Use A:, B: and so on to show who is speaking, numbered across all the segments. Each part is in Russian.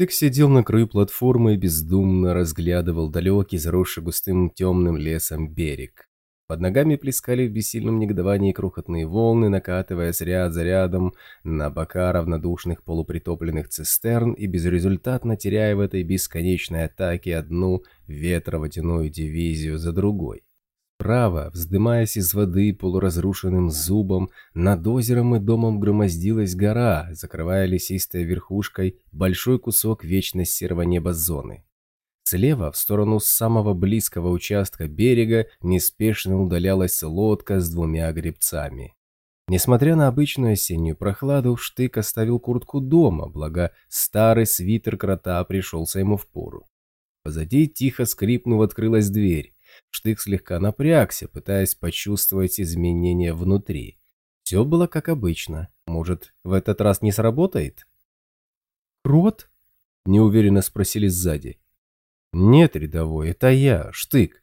A: Штык сидел на краю платформы и бездумно разглядывал далекий, заросший густым темным лесом берег. Под ногами плескали в бессильном негодовании крохотные волны, накатываясь ряд за рядом на бока равнодушных полупритопленных цистерн и безрезультатно теряя в этой бесконечной атаке одну ветроводяную дивизию за другой. Справа, вздымаясь из воды полуразрушенным зубом, над озером и домом громоздилась гора, закрывая лесистой верхушкой большой кусок вечно серого неба зоны. Слева, в сторону самого близкого участка берега, неспешно удалялась лодка с двумя гребцами. Несмотря на обычную осеннюю прохладу, Штык оставил куртку дома, благо старый свитер крота пришелся ему в пору. Позади, тихо скрипнув, открылась дверь. Штык слегка напрягся, пытаясь почувствовать изменения внутри. Все было как обычно. Может, в этот раз не сработает? «Крот?» – неуверенно спросили сзади. «Нет, рядовой, это я, Штык».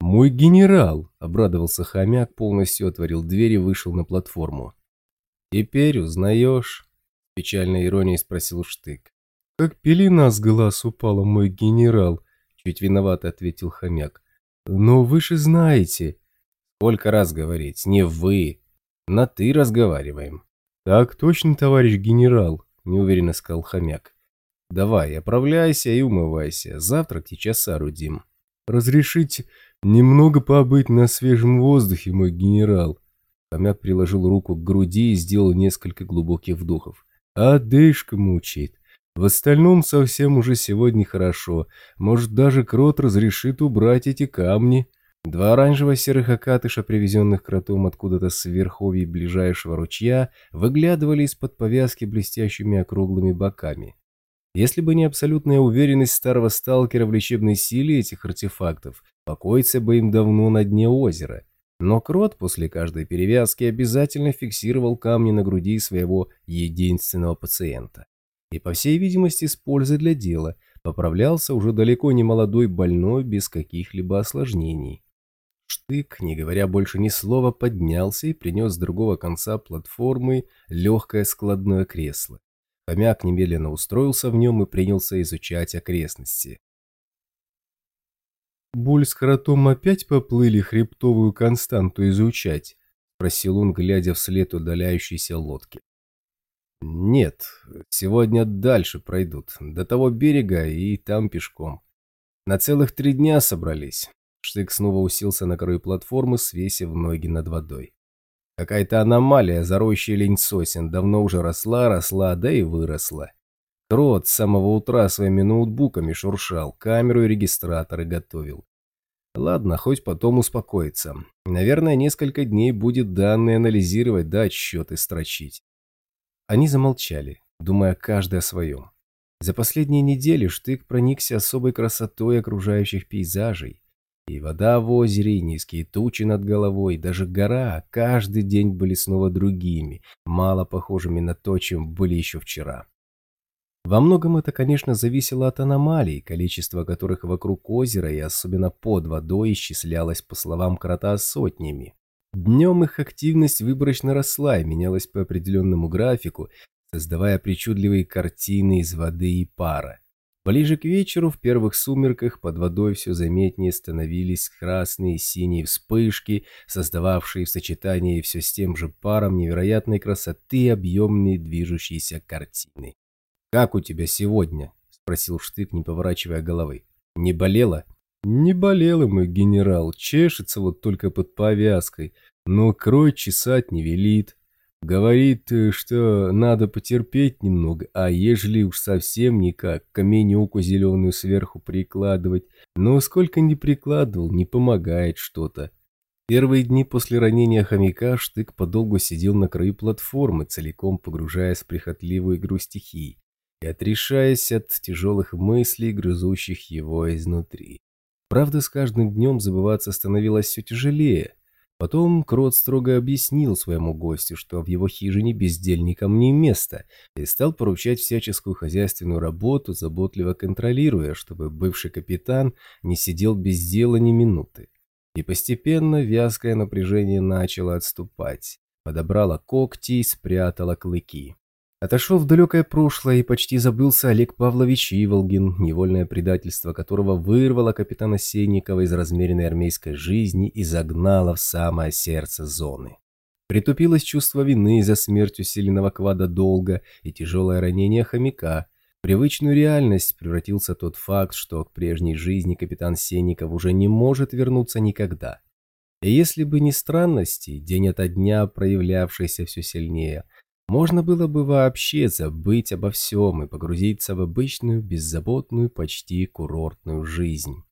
A: «Мой генерал!» – обрадовался хомяк, полностью отворил дверь и вышел на платформу. «Теперь узнаешь?» – печальной иронией спросил Штык. «Как пелена с глаз упала, мой генерал!» – чуть виновато ответил хомяк. «Но вы же знаете...» «Сколько раз говорить, не вы, на «ты» разговариваем». «Так точно, товарищ генерал», – неуверенно сказал хомяк. Давай, оправляйся и умывайся. Завтрак сейчас соорудим. Разрешите немного побыть на свежем воздухе, мой генерал. Хомяк приложил руку к груди и сделал несколько глубоких вдохов. А дышка мучает. В остальном совсем уже сегодня хорошо. Может, даже крот разрешит убрать эти камни. Два оранжево-серых окатыша, привезенных кротом откуда-то с верховья ближайшего ручья, выглядывали из-под повязки блестящими округлыми боками. Если бы не абсолютная уверенность старого сталкера в лечебной силе этих артефактов, покоиться бы им давно на дне озера. Но Крот после каждой перевязки обязательно фиксировал камни на груди своего единственного пациента. И, по всей видимости, с пользой для дела, поправлялся уже далеко не молодой больной без каких-либо осложнений. Штык, не говоря больше ни слова, поднялся и принес с другого конца платформы легкое складное кресло. Хомяк немедленно устроился в нем и принялся изучать окрестности. «Буль с Харатом опять поплыли хребтовую константу изучать?» – спросил он, глядя вслед удаляющейся лодки. «Нет, сегодня дальше пройдут, до того берега и там пешком. На целых три дня собрались». Штык снова уселся на краю платформы, свесив ноги над водой. Какая-то аномалия, зарощая лень сосен, давно уже росла, росла, да и выросла. Крот с самого утра своими ноутбуками шуршал, камеру и регистраторы готовил. Ладно, хоть потом успокоится. Наверное, несколько дней будет данные анализировать да отчеты строчить. Они замолчали, думая каждый о своем. За последние недели Штык проникся особой красотой окружающих пейзажей, и вода в озере, и низкие тучи над головой, даже гора каждый день были снова другими, мало похожими на то, чем были еще вчера. Во многом это, конечно, зависело от аномалий, количество которых вокруг озера и особенно под водой исчислялось, по словам крота, сотнями. Днем их активность выборочно росла и менялась по определенному графику, создавая причудливые картины из воды и пара. Ближе к вечеру в первых сумерках под водой все заметнее становились красные и синие вспышки, создававшие в сочетании все с тем же паром невероятной красоты объемные движущиеся картины. «Как у тебя сегодня?» – спросил Штык, не поворачивая головы. «Не болело?» «Не болело, мой генерал, чешется вот только под повязкой, но кровь чесать не велит». Говорит, э, что надо потерпеть немного, а ежели уж совсем никак, каменюку зеленую сверху прикладывать. Но сколько ни прикладывал, не помогает что-то. Первые дни после ранения хомяка Штык подолгу сидел на краю платформы, целиком погружаясь в прихотливую игру стихий и отрешаясь от тяжелых мыслей, грызущих его изнутри. Правда, с каждым днем забываться становилось все тяжелее – Потом Крот строго объяснил своему гостю, что в его хижине бездельникам не место, и стал поручать всяческую хозяйственную работу, заботливо контролируя, чтобы бывший капитан не сидел без дела ни минуты. И постепенно вязкое напряжение начало отступать, подобрало когти и спрятало клыки. Отошел в далекое прошлое и почти забылся Олег Павлович Иволгин, невольное предательство которого вырвало капитана Сенникова из размеренной армейской жизни и загнало в самое сердце зоны. Притупилось чувство вины за смерть усиленного квада долга и тяжелое ранение хомяка. В привычную реальность превратился тот факт, что к прежней жизни капитан Сенников уже не может вернуться никогда. И если бы не странности, день ото дня проявлявшиеся все сильнее – можно было бы вообще забыть обо всем и погрузиться в обычную, беззаботную, почти курортную жизнь.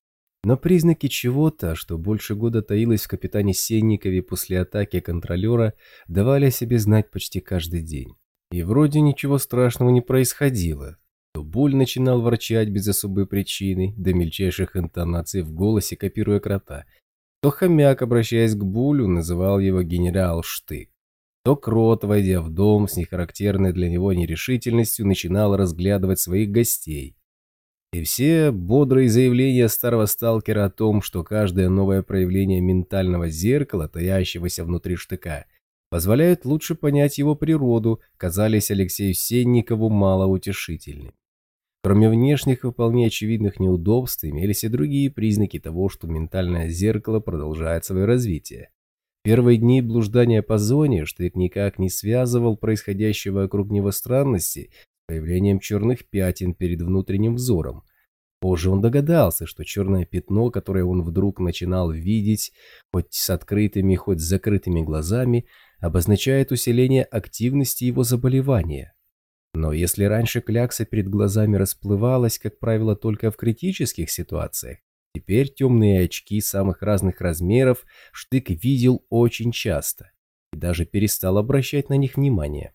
A: Но признаки чего-то, что больше года таилось в капитане Сенникове после атаки контролера, давали о себе знать почти каждый день. И вроде ничего страшного не происходило. То Буль начинал ворчать без особой причины, до мельчайших интонаций в голосе копируя крота, то хомяк, обращаясь к Булю, называл его генерал Штык то Крот, войдя в дом с нехарактерной для него нерешительностью, начинал разглядывать своих гостей. И все бодрые заявления старого сталкера о том, что каждое новое проявление ментального зеркала, таящегося внутри штыка, позволяет лучше понять его природу, казались Алексею Сенникову малоутешительными. Кроме внешних и вполне очевидных неудобств, имелись и другие признаки того, что ментальное зеркало продолжает свое развитие. Первые дни блуждания по зоне Штык никак не связывал происходящего вокруг него странности с появлением черных пятен перед внутренним взором. Позже он догадался, что черное пятно, которое он вдруг начинал видеть, хоть с открытыми, хоть с закрытыми глазами, обозначает усиление активности его заболевания. Но если раньше клякса перед глазами расплывалась, как правило, только в критических ситуациях, Теперь темные очки самых разных размеров Штык видел очень часто и даже перестал обращать на них внимание.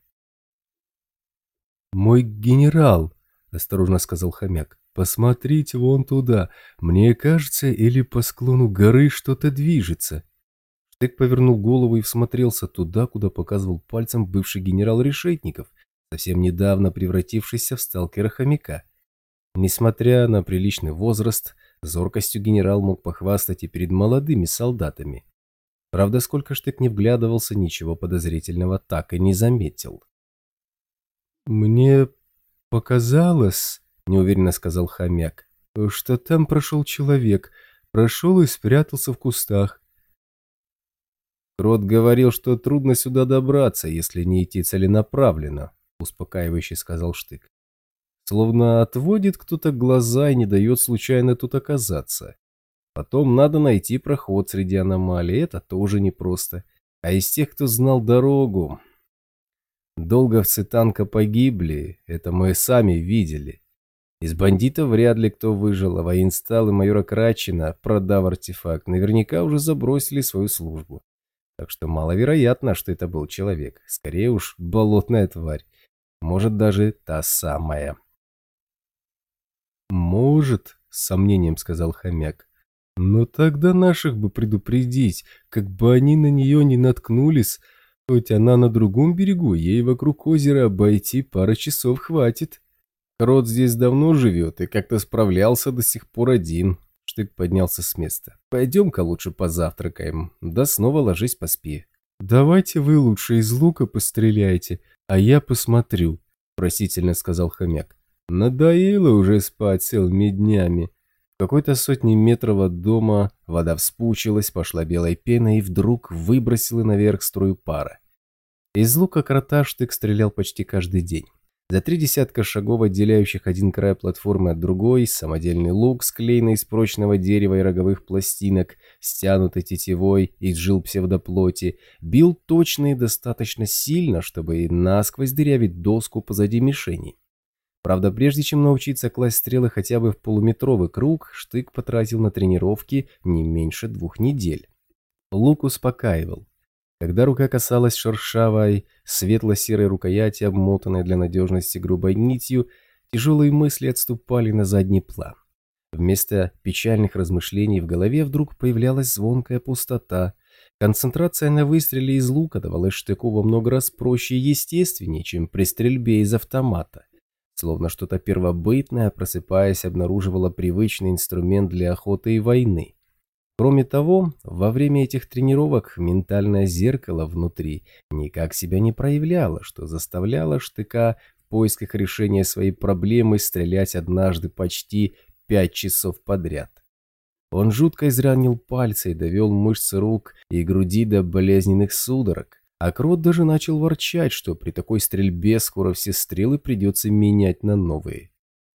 B: «Мой генерал», — осторожно сказал хомяк, — «посмотрите вон туда. Мне кажется, или по склону горы что-то движется».
A: Штык повернул голову и всмотрелся туда, куда показывал пальцем бывший генерал Решетников, совсем недавно превратившийся в сталкера хомяка. Несмотря на приличный возраст, Зоркостью генерал мог похвастать и перед молодыми солдатами. Правда, сколько Штык не вглядывался, ничего подозрительного так и не заметил.
B: «Мне показалось, — неуверенно сказал хомяк, — что там прошел человек, прошел и спрятался в кустах.
A: Крот говорил, что трудно сюда добраться, если не идти целенаправленно, — успокаивающе сказал Штык. Словно отводит кто-то глаза и не дает случайно тут оказаться. Потом надо найти проход среди аномалий, это тоже непросто. А из тех, кто знал дорогу... Долговцы танка погибли, это мы сами видели. Из бандитов вряд ли кто выжил, а воинстал и майора Крачина, продав артефакт, наверняка уже забросили свою службу. Так что маловероятно, что это был человек. Скорее уж, болотная тварь. Может, даже та самая.
B: «Может», — с сомнением сказал хомяк. «Но тогда наших бы предупредить, как бы они на нее не наткнулись. Хоть она на другом берегу, ей вокруг озера обойти пара часов хватит».
A: Крот здесь давно живет и как-то справлялся до сих пор один. Штык поднялся с места. «Пойдем-ка лучше позавтракаем, да снова ложись поспи».
B: «Давайте вы лучше из лука постреляйте, а я посмотрю», — просительно сказал хомяк. Надоело уже спать целыми днями.
A: В какой-то сотни метров от дома вода вспучилась, пошла белой пеной и вдруг выбросила наверх струю пара. Из лука крота штык стрелял почти каждый день. За три десятка шагов, отделяющих один край платформы от другой, самодельный лук, склеенный из прочного дерева и роговых пластинок, стянутый тетивой из жил псевдоплоти, бил точно и достаточно сильно, чтобы насквозь дырявить доску позади мишени. Правда, прежде чем научиться класть стрелы хотя бы в полуметровый круг, Штык потратил на тренировки не меньше двух недель. Лук успокаивал. Когда рука касалась шершавой, светло-серой рукояти, обмотанной для надежности грубой нитью, тяжелые мысли отступали на задний план. Вместо печальных размышлений в голове вдруг появлялась звонкая пустота. Концентрация на выстреле из лука давалась Штыку во много раз проще и естественнее, чем при стрельбе из автомата. Словно что-то первобытное, просыпаясь, обнаруживало привычный инструмент для охоты и войны. Кроме того, во время этих тренировок ментальное зеркало внутри никак себя не проявляло, что заставляло Штыка в поисках решения своей проблемы стрелять однажды почти пять часов подряд. Он жутко изранил пальцы и довел мышцы рук и груди до болезненных судорог. А Крот даже начал ворчать, что при такой стрельбе скоро все стрелы придется менять на новые.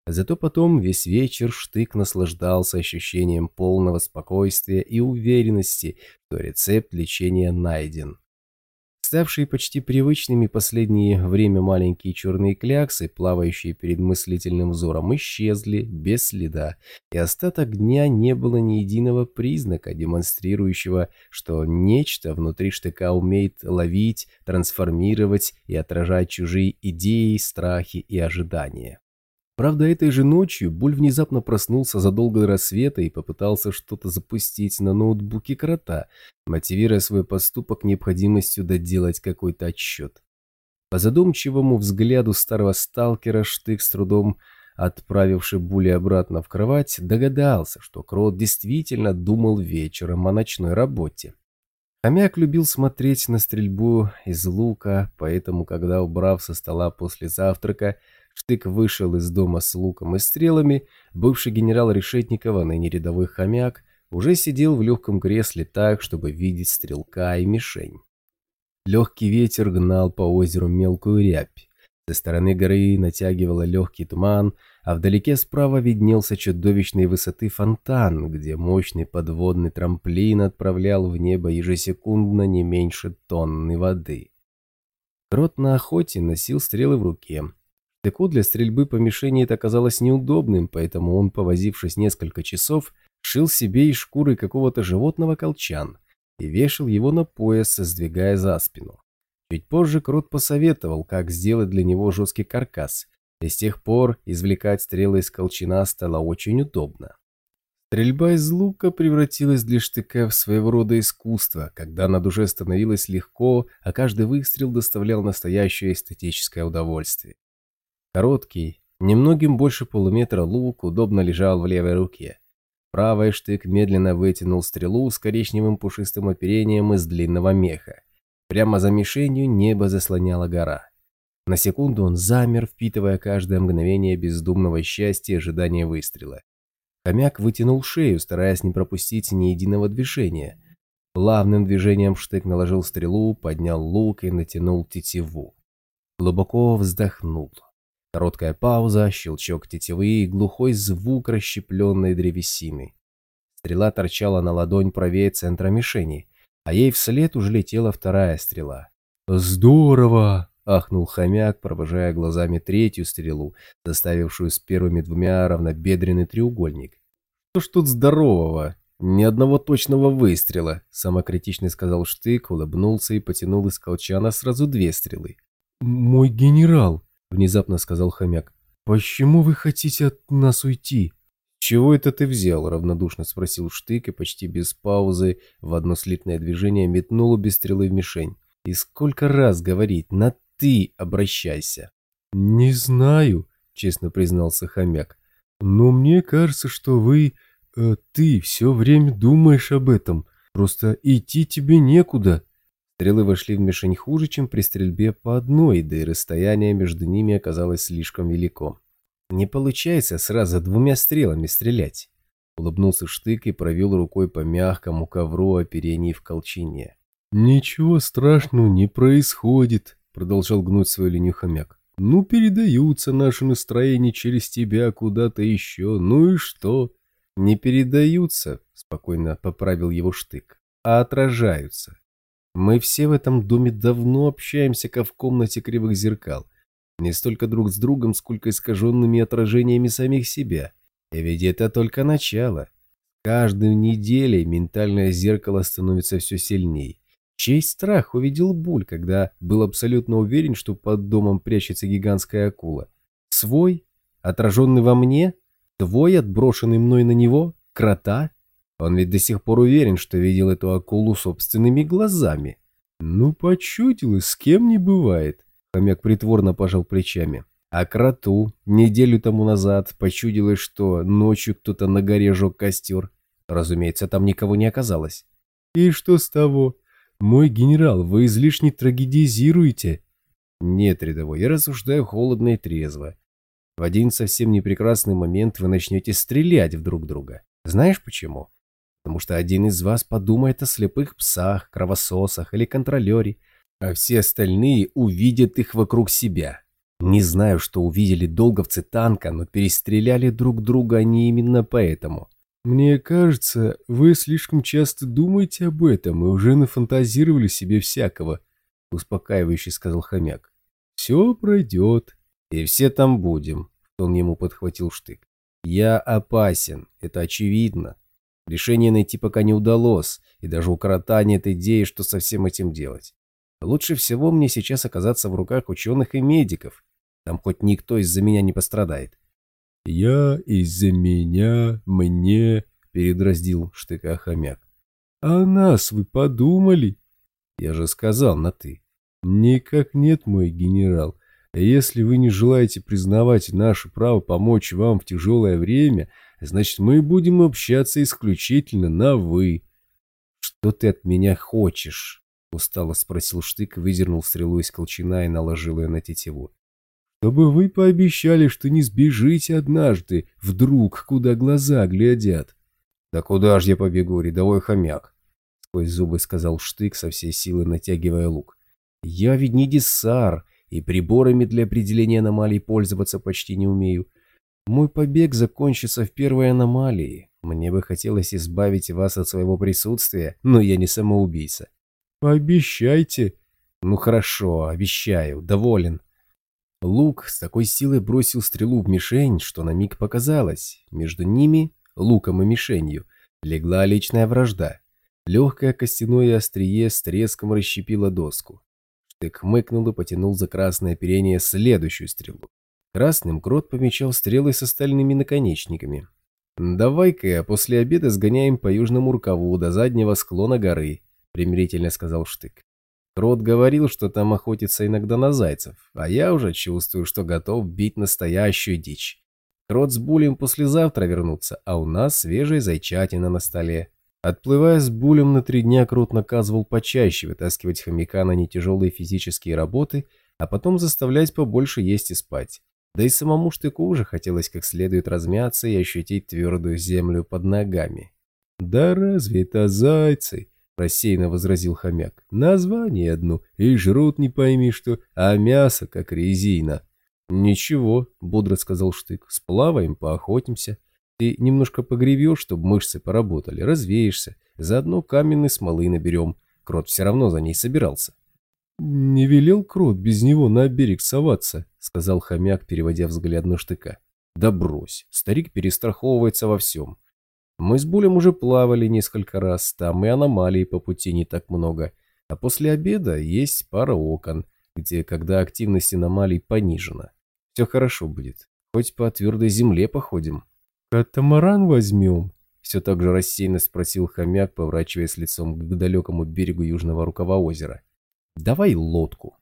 A: Зато потом весь вечер Штык наслаждался ощущением полного спокойствия и уверенности, что рецепт лечения найден. Ставшие почти привычными последнее время маленькие черные кляксы, плавающие перед мыслительным взором, исчезли без следа, и остаток дня не было ни единого признака, демонстрирующего, что нечто внутри штыка умеет ловить, трансформировать и отражать чужие идеи, страхи и ожидания. Правда, этой же ночью Буль внезапно проснулся задолго до рассвета и попытался что-то запустить на ноутбуке крота, мотивируя свой поступок необходимостью доделать какой-то отчет. По задумчивому взгляду старого сталкера Штык с трудом отправивший Були обратно в кровать, догадался, что Крот действительно думал вечером о ночной работе. Хомяк любил смотреть на стрельбу из лука, поэтому, когда, убрав со стола после завтрака, Штык вышел из дома с луком и стрелами, бывший генерал Решетникова, ныне рядовой хомяк, уже сидел в легком кресле так, чтобы видеть стрелка и мишень. Легкий ветер гнал по озеру мелкую рябь. Со стороны горы натягивало легкий туман, а вдалеке справа виднелся чудовищной высоты фонтан, где мощный подводный трамплин отправлял в небо ежесекундно не меньше тонны воды. Крот на охоте носил стрелы в руке, Штыку для стрельбы по мишени это оказалось неудобным, поэтому он, повозившись несколько часов, шил себе из шкуры какого-то животного колчан и вешал его на пояс, сдвигая за спину. Чуть позже Крот посоветовал, как сделать для него жесткий каркас, и с тех пор извлекать стрелы из колчана стало очень удобно. Стрельба из лука превратилась для штыка в своего рода искусство, когда на душе становилось легко, а каждый выстрел доставлял настоящее эстетическое удовольствие. Короткий, немногим больше полуметра лук удобно лежал в левой руке. Правый штык медленно вытянул стрелу с коричневым пушистым оперением из длинного меха. Прямо за мишенью небо заслоняла гора. На секунду он замер, впитывая каждое мгновение бездумного счастья и ожидания выстрела. Хомяк вытянул шею, стараясь не пропустить ни единого движения. Плавным движением штык наложил стрелу, поднял лук и натянул тетиву. Глубоко вздохнул. Короткая пауза, щелчок тетивы и глухой звук расщепленной древесины. Стрела торчала на ладонь правее центра мишени, а ей вслед уже летела вторая стрела. «Здорово!» — ахнул хомяк, провожая глазами третью стрелу, заставившую с первыми двумя равнобедренный треугольник. «Что ж тут здорового? Ни одного точного выстрела!» — самокритично сказал Штык, улыбнулся и потянул из колчана сразу две стрелы. «Мой генерал!» — внезапно сказал хомяк. «Почему вы хотите от нас уйти?» «Чего это ты взял?» — равнодушно спросил Штык и почти без паузы в одно слитное движение метнул без стрелы в мишень. «И сколько раз говорить, на «ты» обращайся?» «Не знаю», — честно признался хомяк. «Но мне кажется, что вы... Э, ты все время думаешь об этом. Просто идти тебе некуда. Стрелы вошли в мишень хуже, чем при стрельбе по одной, да и расстояние между ними оказалось слишком велико. «Не получается сразу двумя стрелами стрелять», — улыбнулся Штык и провел рукой по мягкому ковру оперений в колчине. «Ничего страшного не происходит», — продолжал гнуть свою линию хомяк. «Ну, передаются наши настроения через тебя куда-то еще, ну и что?» «Не передаются», — спокойно поправил его Штык, — «а отражаются. Мы все в этом доме давно общаемся, как в комнате кривых зеркал. Не столько друг с другом, сколько искаженными отражениями самих себя. И ведь это только начало. Каждую неделей ментальное зеркало становится все сильней. Чей страх увидел Буль, когда был абсолютно уверен, что под домом прячется гигантская акула? Свой? Отраженный во мне? Твой, отброшенный мной на него? Крота? Он ведь до сих пор уверен, что видел эту акулу собственными глазами. Ну, почудилось, с кем не бывает. Хомяк притворно пожал плечами. А кроту неделю тому назад почудилось, что ночью кто-то на горе жег костер. Разумеется, там никого не оказалось.
B: И что с того? Мой генерал, вы излишне трагедизируете.
A: Нет, рядовой, я рассуждаю холодно и трезво. В один совсем непрекрасный момент вы начнете стрелять в друг друга. Знаешь почему? Потому что один из вас подумает о слепых псах, кровососах или контролере, а все остальные увидят их вокруг себя. Не знаю, что увидели долговцы танка, но перестреляли друг друга они именно поэтому.
B: Мне кажется, вы слишком часто думаете об этом и уже нафантазировали себе всякого, успокаивающе сказал хомяк. Все пройдет.
A: И все там будем, он ему подхватил штык. Я опасен, это очевидно. Решение найти пока не удалось, и даже у крота нет идеи, что со всем этим делать. Лучше всего мне сейчас оказаться в руках ученых и медиков. Там хоть никто из-за меня не пострадает.
B: «Я из-за меня, мне», — передраздил штыка хомяк. «А нас вы подумали?»
A: «Я же сказал на «ты».
B: «Никак нет, мой генерал. Если вы не желаете признавать наше право помочь вам в тяжелое время, значит, мы будем общаться исключительно на «вы».
A: «Что ты от меня хочешь?» — устало спросил Штык, выдернул стрелу из колчана и наложил ее на тетиву.
B: «Чтобы вы пообещали, что не сбежите однажды, вдруг, куда глаза глядят».
A: «Да куда ж я побегу, рядовой хомяк?» — сквозь зубы сказал Штык со всей силы натягивая лук. «Я ведь не диссар, и приборами для определения аномалий пользоваться почти не умею. Мой побег закончится в первой аномалии. Мне бы хотелось избавить вас от своего присутствия, но я не самоубийца.
B: Пообещайте.
A: Ну хорошо, обещаю, доволен. Лук с такой силой бросил стрелу в мишень, что на миг показалось. Между ними, луком и мишенью, легла личная вражда. Легкое костяное острие с треском расщепило доску. Штык хмыкнул и потянул за красное оперение следующую стрелу. Красным крот помечал стрелы с остальными наконечниками. «Давай-ка после обеда сгоняем по южному рукаву до заднего склона горы», примирительно сказал Штык. Крот говорил, что там охотится иногда на зайцев, а я уже чувствую, что готов бить настоящую дичь. Крот с Булем послезавтра вернутся, а у нас свежая зайчатина на столе. Отплывая с Булем на три дня, Крот наказывал почаще вытаскивать хомяка на нетяжелые физические работы, а потом заставлять побольше есть и спать. Да и самому Штыку уже хотелось как следует размяться и ощутить твердую землю под ногами.
B: «Да разве это зайцы?» — рассеянно возразил хомяк. «Название одно, и жрут не пойми что, а мясо как резина».
A: «Ничего», — бодро сказал Штык, — «сплаваем, поохотимся. Ты немножко погребешь, чтобы мышцы поработали, развеешься, заодно каменной смолы наберем. Крот все равно за ней собирался».
B: «Не велел Крот без него на берег соваться», — сказал хомяк, переводя взгляд на Штыка.
A: «Да брось, старик перестраховывается во всем. Мы с Булем уже плавали несколько раз, там и аномалий по пути не так много. А после обеда есть пара окон, где, когда активность аномалий понижена. Все хорошо будет. Хоть по твердой земле походим.
B: «Катамаран возьмем?»
A: Все так же рассеянно спросил хомяк, поворачиваясь лицом к далекому берегу южного рукава озера. «Давай лодку»,